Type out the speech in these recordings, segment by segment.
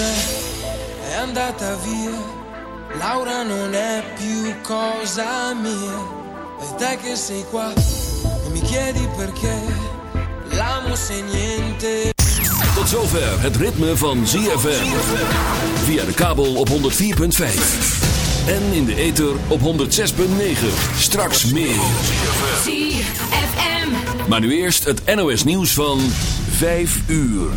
C'è, è andata via. Laura non è più cosa mia. E te che sei qua e mi chiedi perché. L'amo se niente. Tot zover het ritme van ZFM. Via de kabel op 104.5. En in de ether op 106.9. Straks meer. ZFM. Maar nu eerst het NOS nieuws van 5 uur.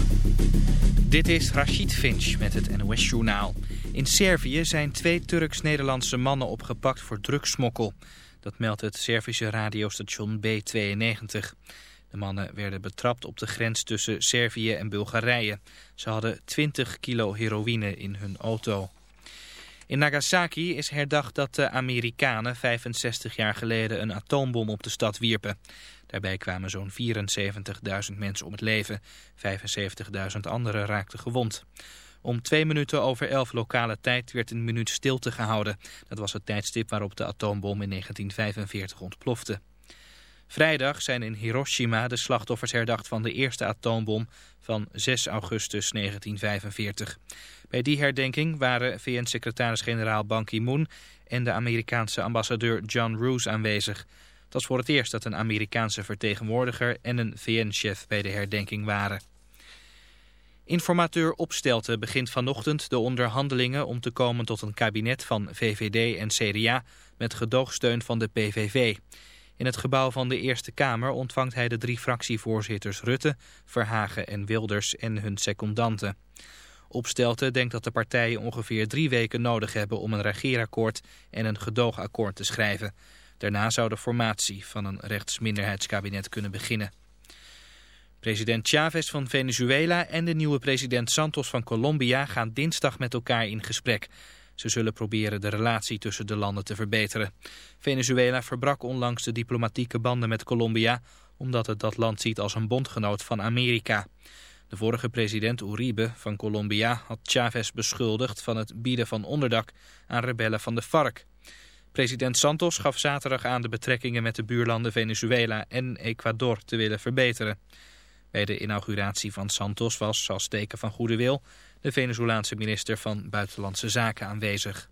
Dit is Rachid Finch met het NOS Journaal. In Servië zijn twee Turks-Nederlandse mannen opgepakt voor drugsmokkel. Dat meldt het Servische radiostation B92. De mannen werden betrapt op de grens tussen Servië en Bulgarije. Ze hadden 20 kilo heroïne in hun auto. In Nagasaki is herdacht dat de Amerikanen 65 jaar geleden een atoombom op de stad wierpen. Daarbij kwamen zo'n 74.000 mensen om het leven. 75.000 anderen raakten gewond. Om twee minuten over elf lokale tijd werd een minuut stilte gehouden. Dat was het tijdstip waarop de atoombom in 1945 ontplofte. Vrijdag zijn in Hiroshima de slachtoffers herdacht van de eerste atoombom van 6 augustus 1945. Bij die herdenking waren VN-secretaris-generaal Ban Ki-moon en de Amerikaanse ambassadeur John Roos aanwezig. Het was voor het eerst dat een Amerikaanse vertegenwoordiger en een VN-chef bij de herdenking waren. Informateur Opstelten begint vanochtend de onderhandelingen om te komen tot een kabinet van VVD en CDA met gedoogsteun van de PVV. In het gebouw van de Eerste Kamer ontvangt hij de drie fractievoorzitters Rutte, Verhagen en Wilders en hun secondanten. Opstelten denkt dat de partijen ongeveer drie weken nodig hebben om een regeerakkoord en een gedoogakkoord te schrijven. Daarna zou de formatie van een rechtsminderheidskabinet kunnen beginnen. President Chavez van Venezuela en de nieuwe president Santos van Colombia gaan dinsdag met elkaar in gesprek. Ze zullen proberen de relatie tussen de landen te verbeteren. Venezuela verbrak onlangs de diplomatieke banden met Colombia... omdat het dat land ziet als een bondgenoot van Amerika. De vorige president Uribe van Colombia had Chavez beschuldigd... van het bieden van onderdak aan rebellen van de FARC. President Santos gaf zaterdag aan de betrekkingen met de buurlanden Venezuela en Ecuador te willen verbeteren. Bij de inauguratie van Santos was, als teken van goede wil, de Venezolaanse minister van Buitenlandse Zaken aanwezig.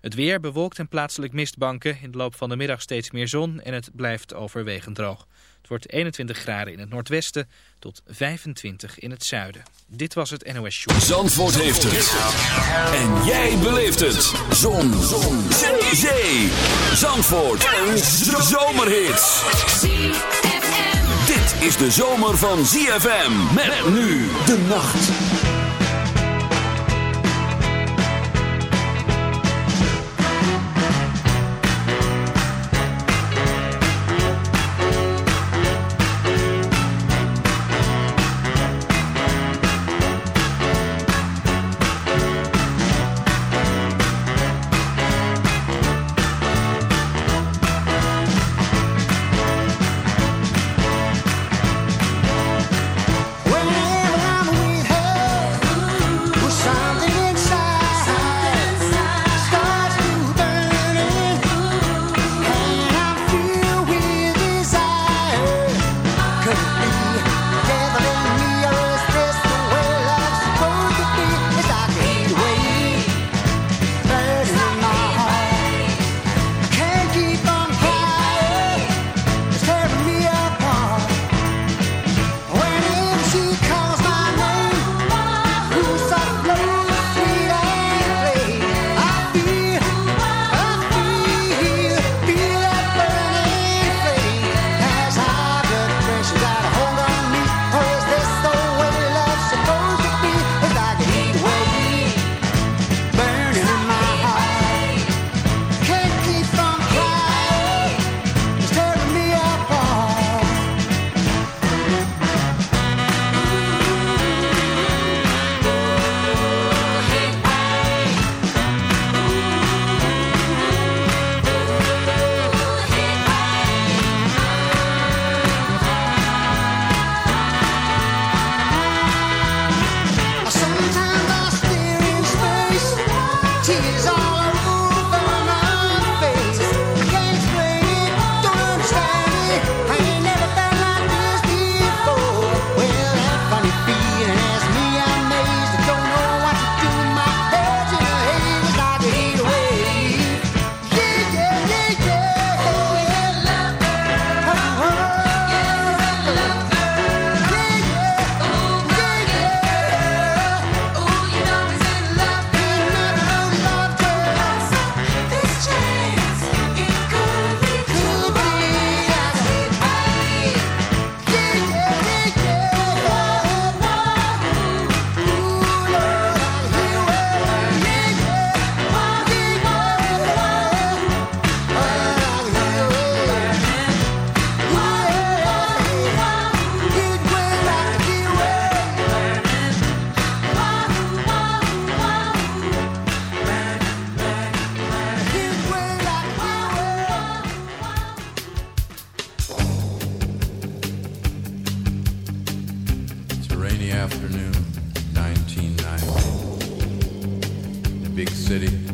Het weer bewolkt en plaatselijk mistbanken. In de loop van de middag steeds meer zon en het blijft overwegend droog. Het wordt 21 graden in het noordwesten tot 25 in het zuiden. Dit was het NOS Show. Zandvoort heeft het. En jij beleeft het. Zon. zon. Zee. Zee. Zandvoort. Een zomerhit. Dit is de zomer van ZFM. Met nu de nacht. the afternoon, 1990. The big city.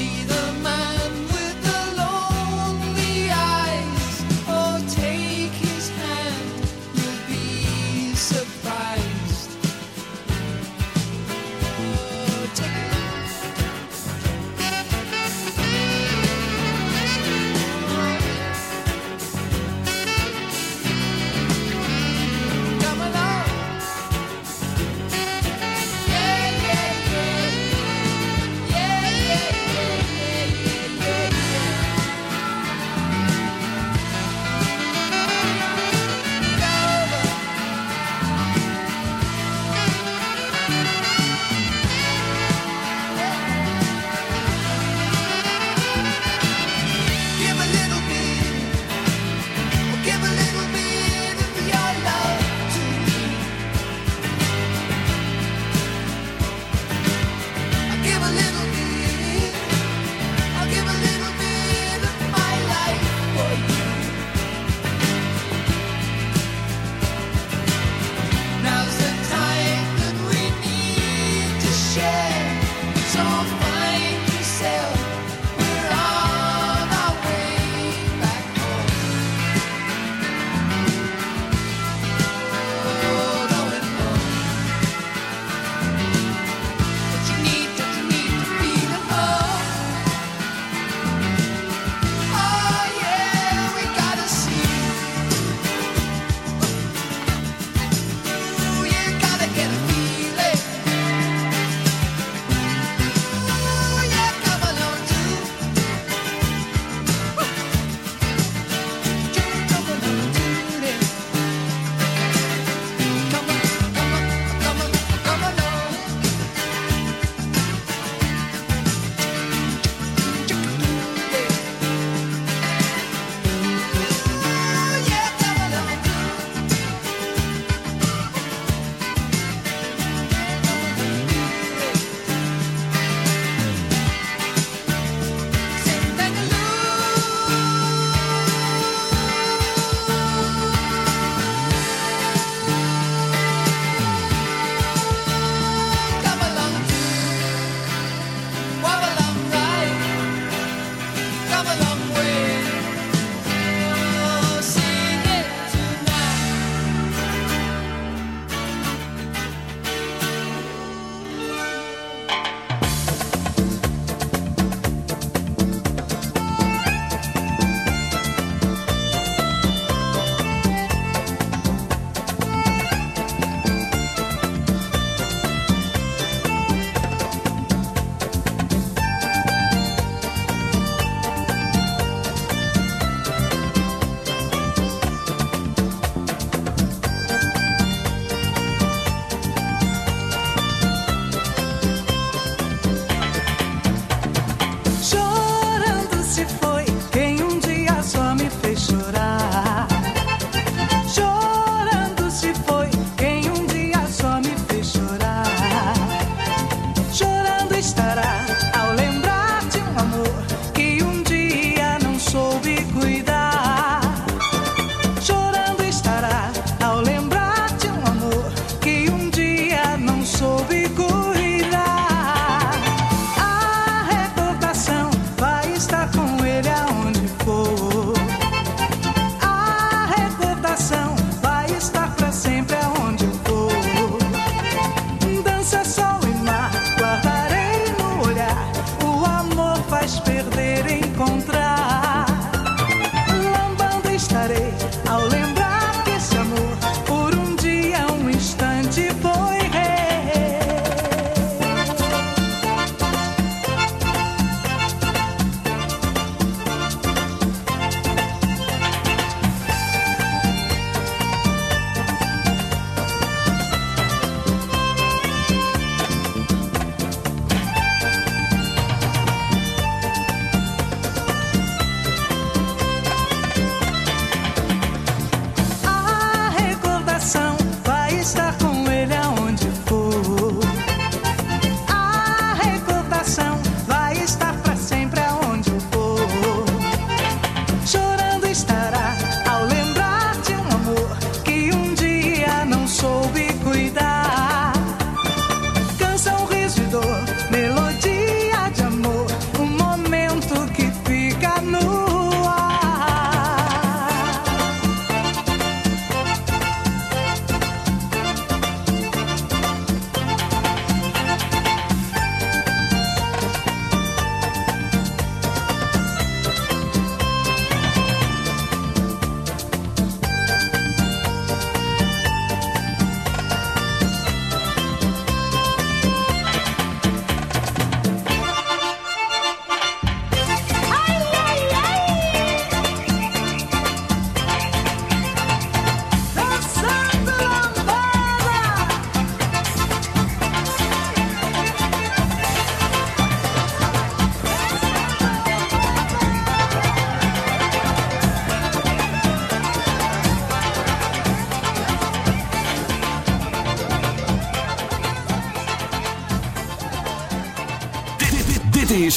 See the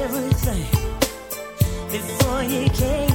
everything before you came.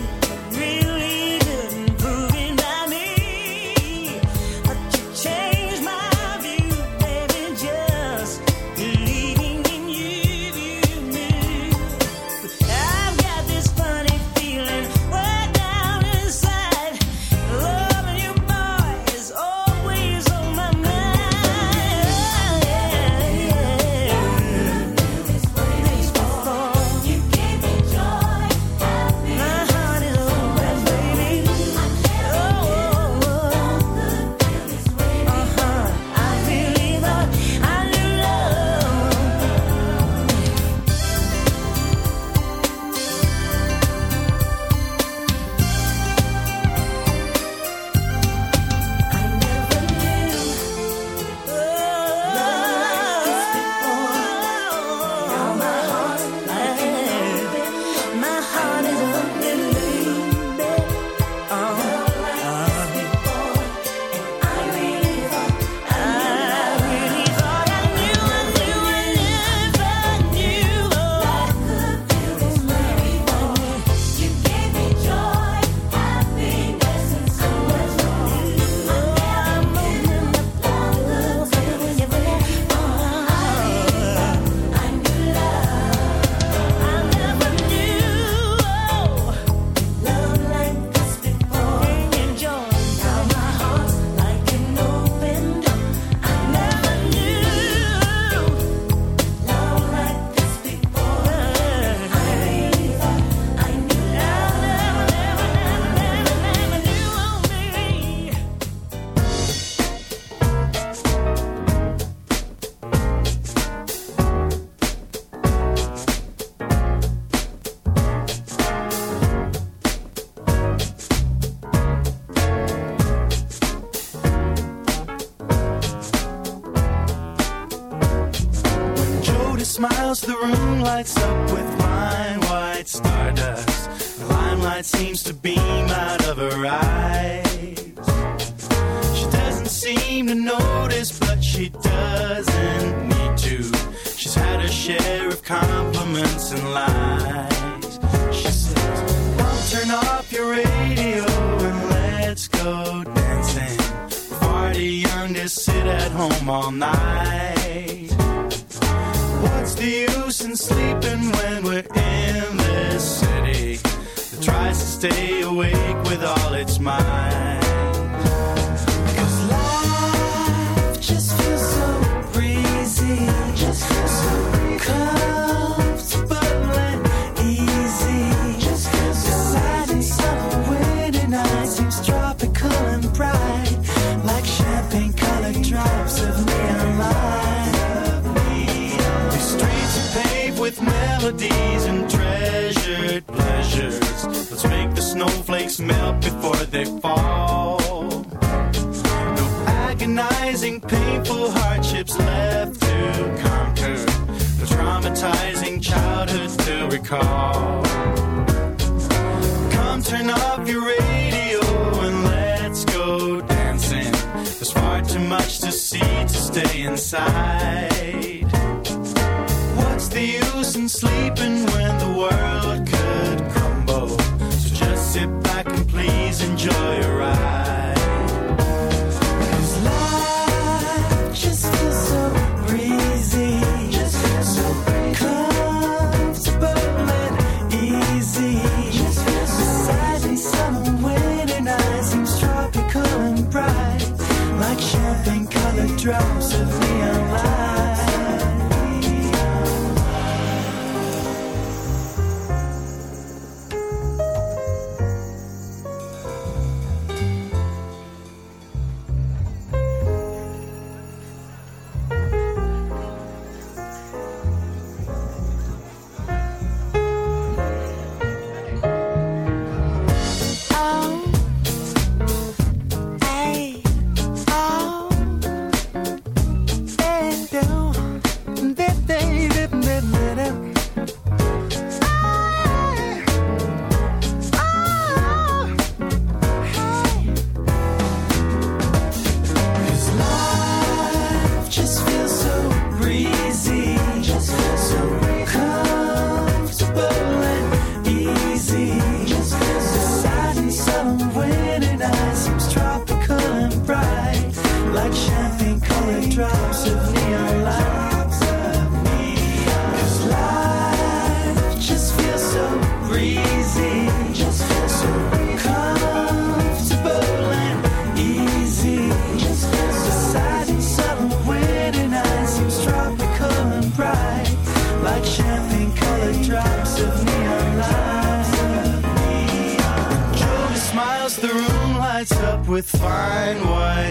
When the world could crumble? So just sit back and please enjoy your ride. 'Cause life just feels so breezy. Just feels so and easy. Just feels so summer winter seems tropical and bright, like champagne colored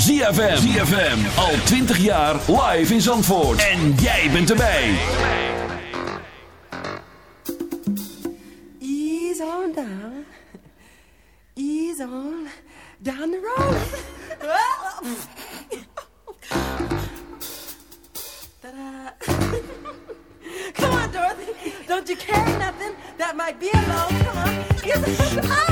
ZFM. ZFM. Al 20 jaar live in Zandvoort. En jij bent erbij. Ease on down. Ease on down the road. Ta-da. Come on, Dorothy. Don't you carry nothing that might be alone? Come on.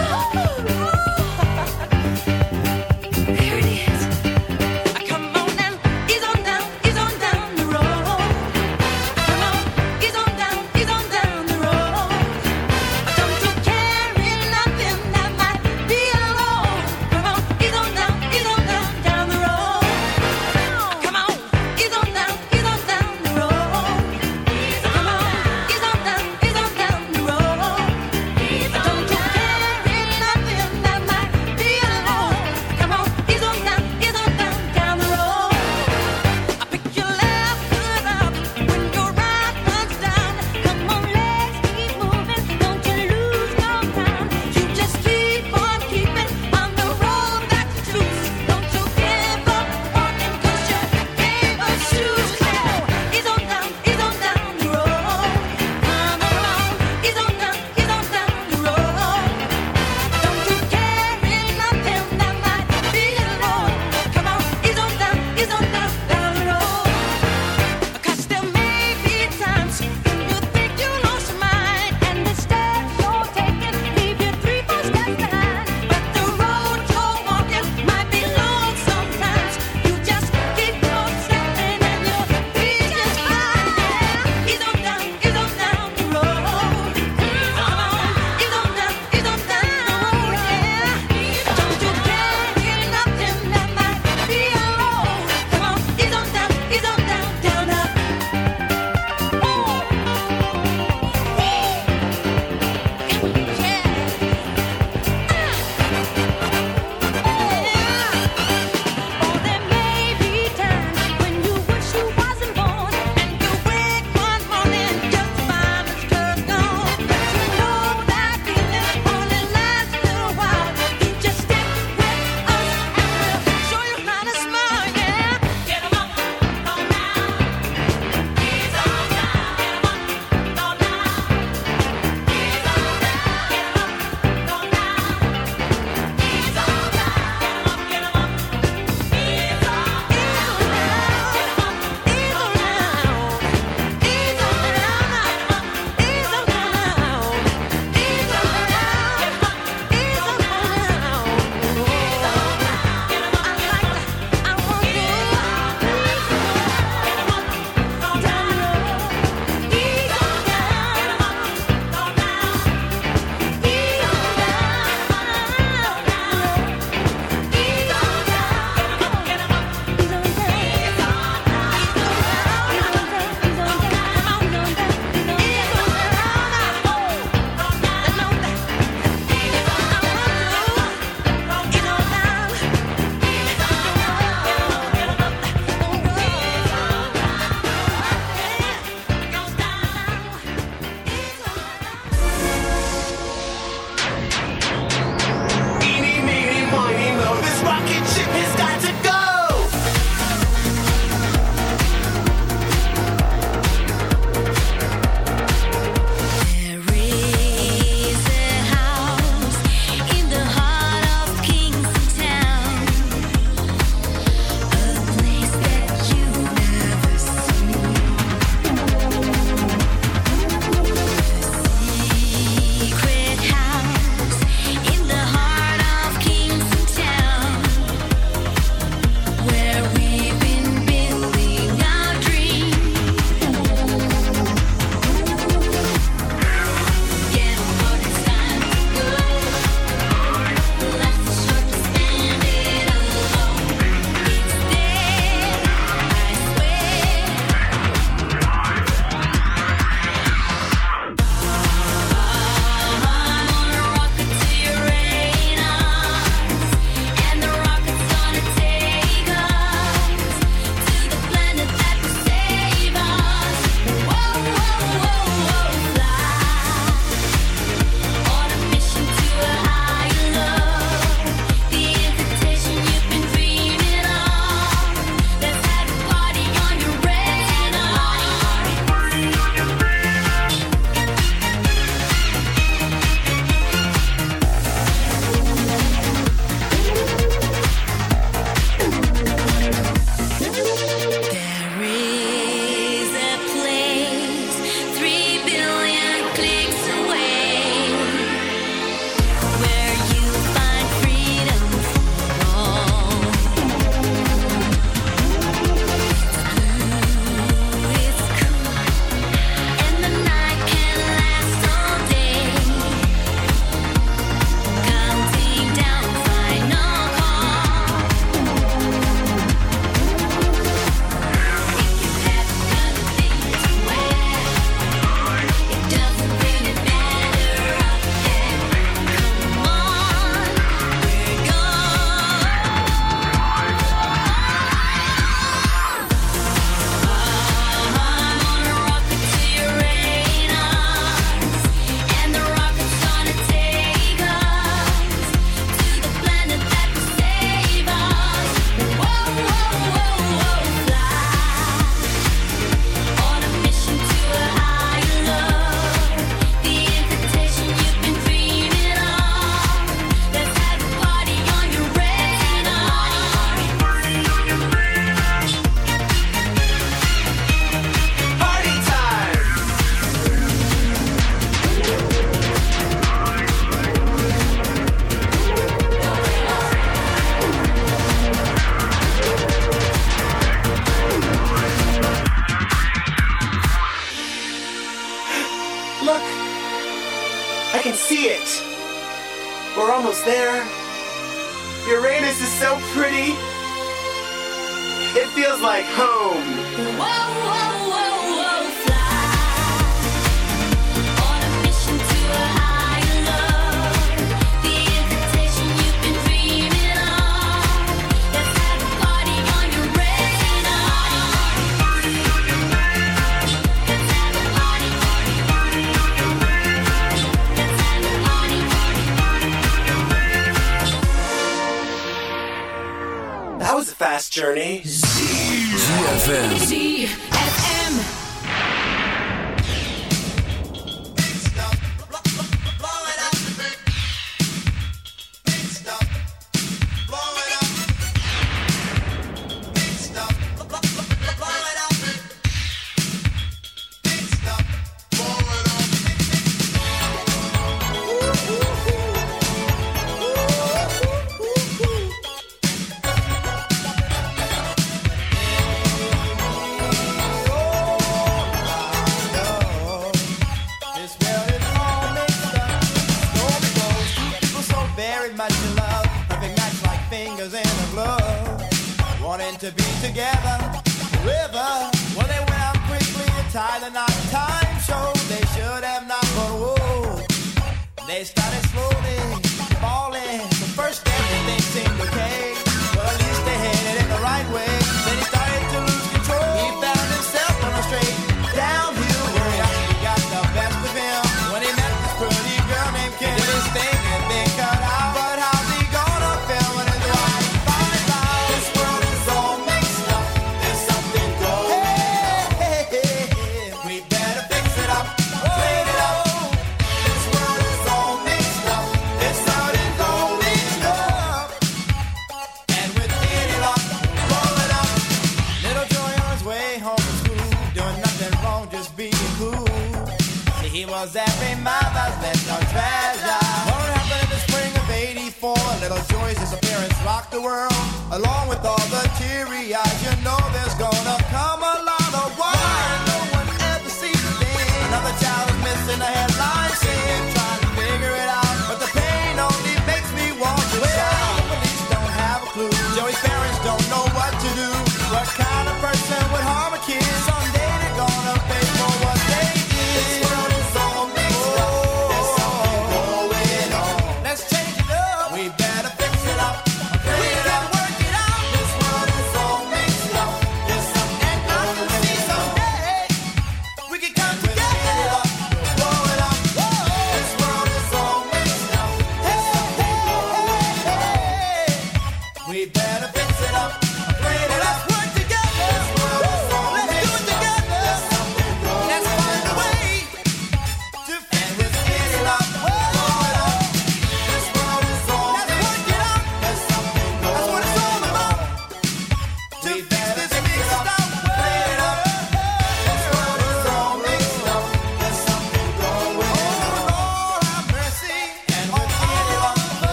fast journey. ZFM.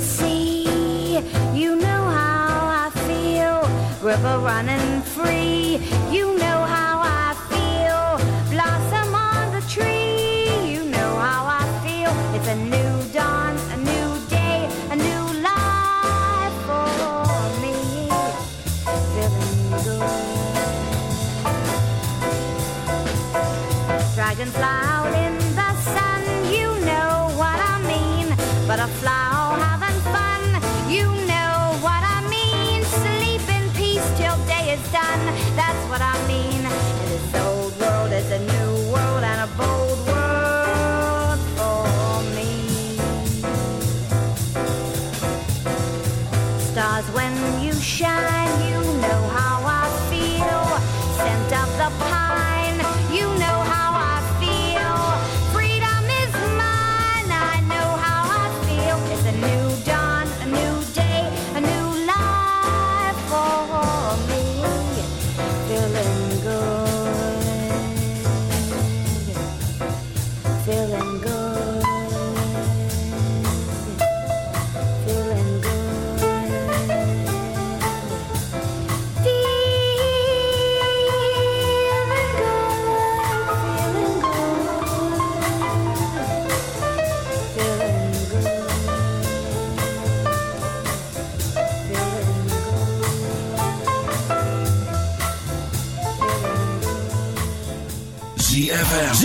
See. You know how I feel, river running free.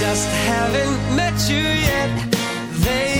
Just haven't met you yet. They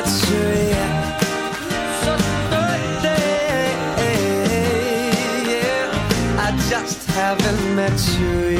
met you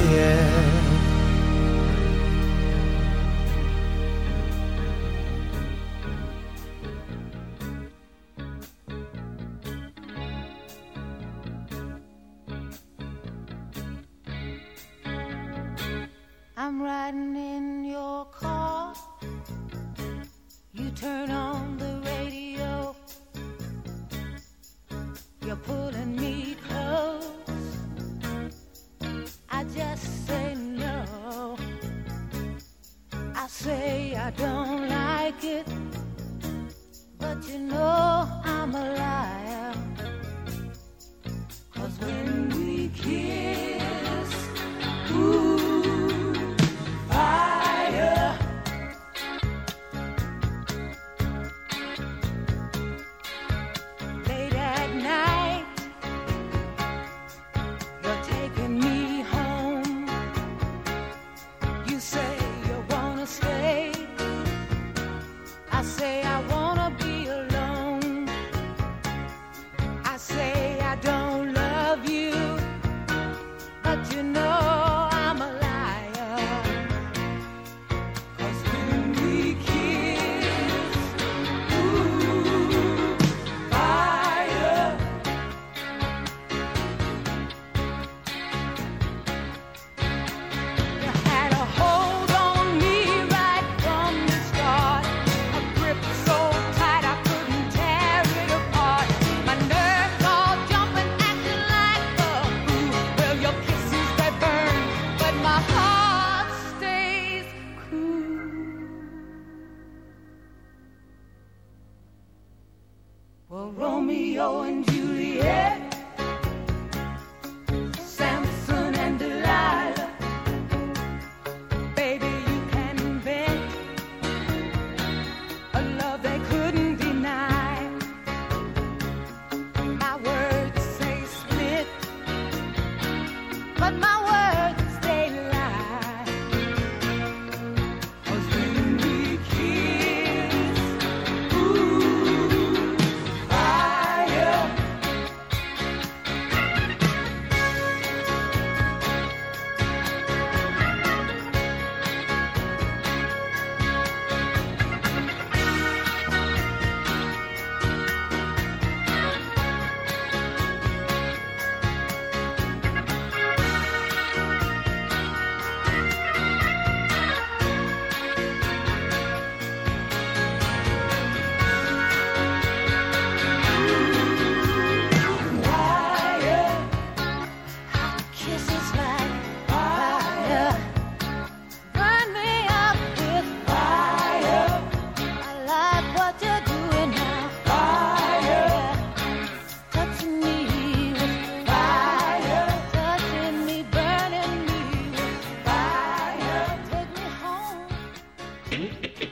food.